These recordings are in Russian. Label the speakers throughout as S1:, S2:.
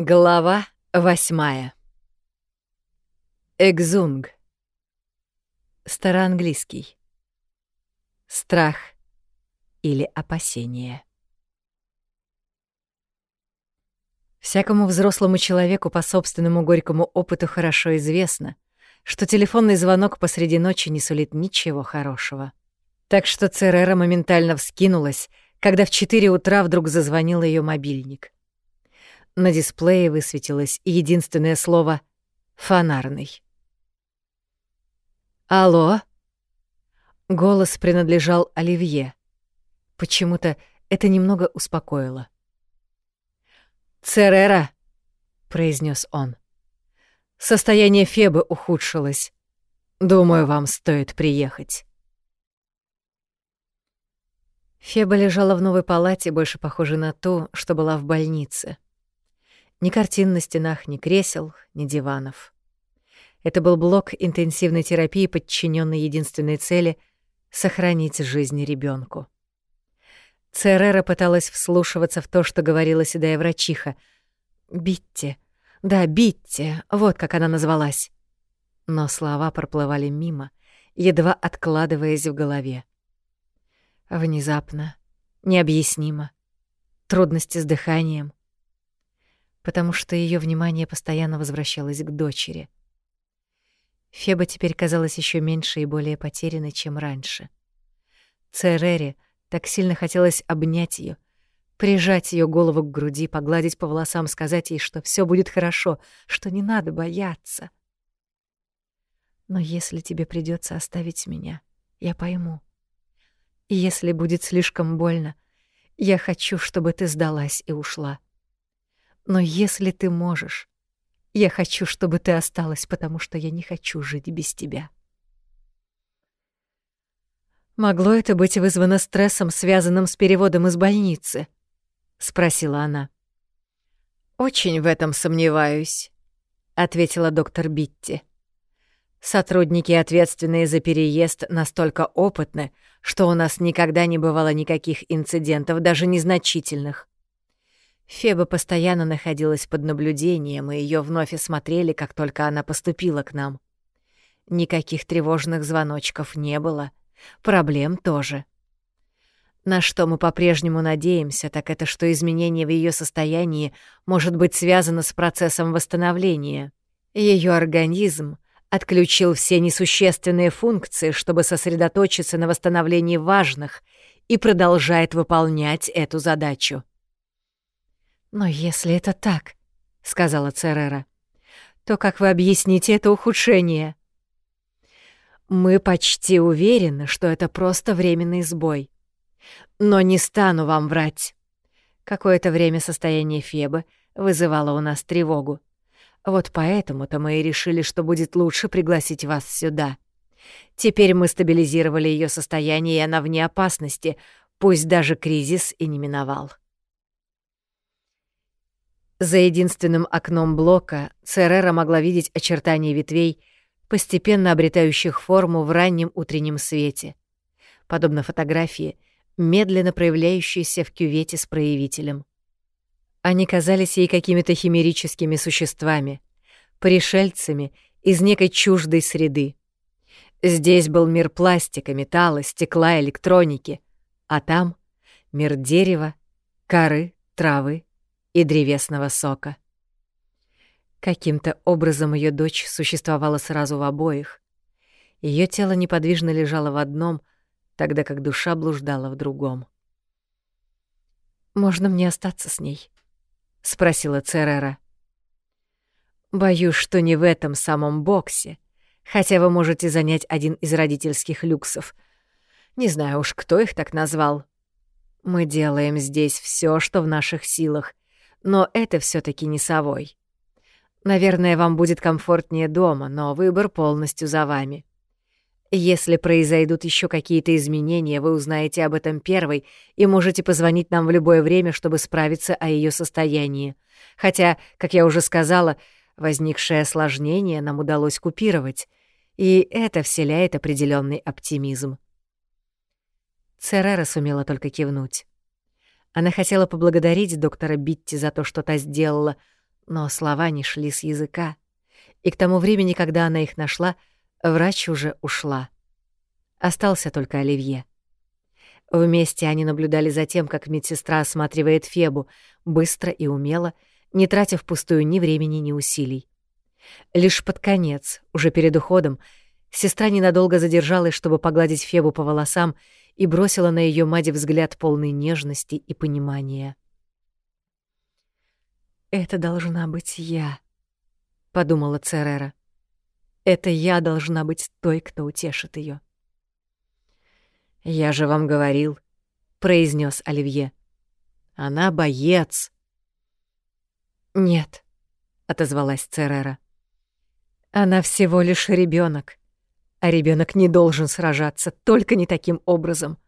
S1: Глава восьмая. Экзунг. Староанглийский. Страх или опасение. Всякому взрослому человеку по собственному горькому опыту хорошо известно, что телефонный звонок посреди ночи не сулит ничего хорошего. Так что Церера моментально вскинулась, когда в 4 утра вдруг зазвонил ее мобильник — на дисплее высветилось единственное слово «фонарный». «Алло?» Голос принадлежал Оливье. Почему-то это немного успокоило. «Церера!» — произнес он. «Состояние Фебы ухудшилось. Думаю, вам стоит приехать». Феба лежала в новой палате, больше похожей на ту, что была в больнице. Ни картин на стенах, ни кресел, ни диванов. Это был блок интенсивной терапии, подчиненный единственной цели — сохранить жизнь ребенку. Церера пыталась вслушиваться в то, что говорила седая врачиха. «Битти. Да, Битти. Вот как она назвалась». Но слова проплывали мимо, едва откладываясь в голове. Внезапно, необъяснимо. Трудности с дыханием, потому что ее внимание постоянно возвращалось к дочери. Феба теперь казалась еще меньше и более потерянной, чем раньше. Церере так сильно хотелось обнять ее, прижать ее голову к груди, погладить по волосам, сказать ей, что все будет хорошо, что не надо бояться. Но если тебе придется оставить меня, я пойму. И если будет слишком больно, я хочу, чтобы ты сдалась и ушла. Но если ты можешь, я хочу, чтобы ты осталась, потому что я не хочу жить без тебя. Могло это быть вызвано стрессом, связанным с переводом из больницы? спросила она. Очень в этом сомневаюсь, ответила доктор Битти. Сотрудники, ответственные за переезд, настолько опытны, что у нас никогда не бывало никаких инцидентов, даже незначительных. Феба постоянно находилась под наблюдением, и ее вновь осмотрели, как только она поступила к нам. Никаких тревожных звоночков не было, проблем тоже. На что мы по-прежнему надеемся, так это что изменение в ее состоянии может быть связано с процессом восстановления. Ее организм отключил все несущественные функции, чтобы сосредоточиться на восстановлении важных, и продолжает выполнять эту задачу. «Но если это так», — сказала Церера, — «то как вы объясните это ухудшение?» «Мы почти уверены, что это просто временный сбой. Но не стану вам врать. Какое-то время состояние Фебы вызывало у нас тревогу. Вот поэтому-то мы и решили, что будет лучше пригласить вас сюда. Теперь мы стабилизировали ее состояние, и она вне опасности, пусть даже кризис и не миновал». За единственным окном блока Церера могла видеть очертания ветвей, постепенно обретающих форму в раннем утреннем свете, подобно фотографии, медленно проявляющейся в кювете с проявителем. Они казались ей какими-то химерическими существами, пришельцами из некой чуждой среды. Здесь был мир пластика, металла, стекла, электроники, а там — мир дерева, коры, травы и древесного сока. Каким-то образом ее дочь существовала сразу в обоих. Ее тело неподвижно лежало в одном, тогда как душа блуждала в другом. «Можно мне остаться с ней?» — спросила Церера. «Боюсь, что не в этом самом боксе, хотя вы можете занять один из родительских люксов. Не знаю уж, кто их так назвал. Мы делаем здесь все, что в наших силах, но это все таки не совой. Наверное, вам будет комфортнее дома, но выбор полностью за вами. Если произойдут еще какие-то изменения, вы узнаете об этом первой и можете позвонить нам в любое время, чтобы справиться о ее состоянии. Хотя, как я уже сказала, возникшее осложнение нам удалось купировать, и это вселяет определенный оптимизм. Церера сумела только кивнуть. Она хотела поблагодарить доктора Битти за то, что та сделала, Но слова не шли с языка, и к тому времени, когда она их нашла, врач уже ушла. Остался только Оливье. Вместе они наблюдали за тем, как медсестра осматривает Фебу, быстро и умело, не тратя впустую ни времени, ни усилий. Лишь под конец, уже перед уходом, сестра ненадолго задержалась, чтобы погладить Фебу по волосам и бросила на ее мать взгляд полный нежности и понимания. «Это должна быть я», — подумала Церера. «Это я должна быть той, кто утешит ее. «Я же вам говорил», — произнес Оливье. «Она боец». «Нет», — отозвалась Церера. «Она всего лишь ребенок, а ребенок не должен сражаться, только не таким образом.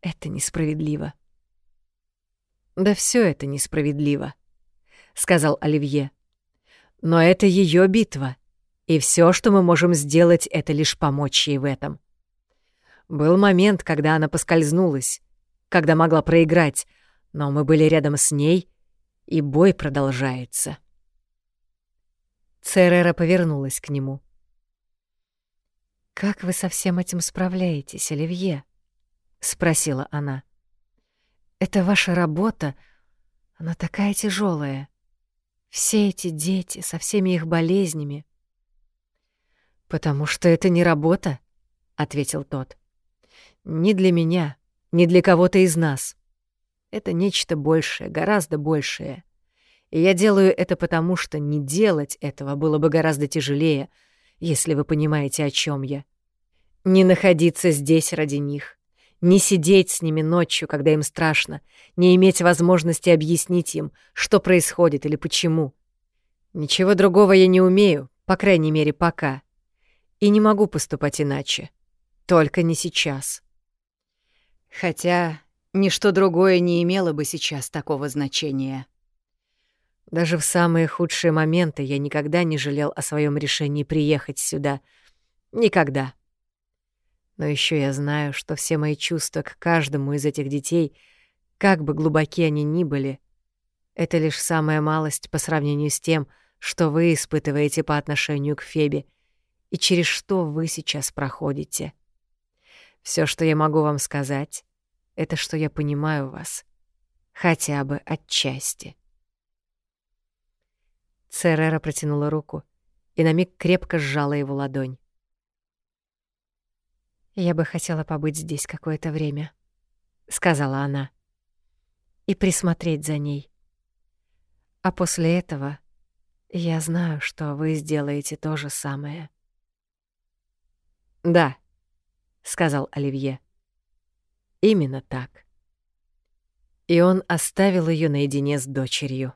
S1: Это несправедливо». «Да все это несправедливо», — сказал Оливье. «Но это ее битва, и все, что мы можем сделать, это лишь помочь ей в этом». Был момент, когда она поскользнулась, когда могла проиграть, но мы были рядом с ней, и бой продолжается. Церера повернулась к нему. «Как вы со всем этим справляетесь, Оливье?» — спросила она. «Это ваша работа, она такая тяжелая. Все эти дети со всеми их болезнями». «Потому что это не работа», — ответил тот. Не для меня, не для кого-то из нас. Это нечто большее, гораздо большее. И я делаю это потому, что не делать этого было бы гораздо тяжелее, если вы понимаете, о чем я. Не находиться здесь ради них, не сидеть с ними ночью, когда им страшно, не иметь возможности объяснить им, что происходит или почему. Ничего другого я не умею, по крайней мере, пока. И не могу поступать иначе. Только не сейчас. Хотя ничто другое не имело бы сейчас такого значения. Даже в самые худшие моменты я никогда не жалел о своем решении приехать сюда. Никогда. Но еще я знаю, что все мои чувства к каждому из этих детей, как бы глубоки они ни были, это лишь самая малость по сравнению с тем, что вы испытываете по отношению к Фебе и через что вы сейчас проходите. Все, что я могу вам сказать, это что я понимаю вас. Хотя бы отчасти. Церера протянула руку и на миг крепко сжала его ладонь. «Я бы хотела побыть здесь какое-то время», — сказала она, — «и присмотреть за ней. А после этого я знаю, что вы сделаете то же самое». «Да», — сказал Оливье. Именно так. И он оставил ее наедине с дочерью.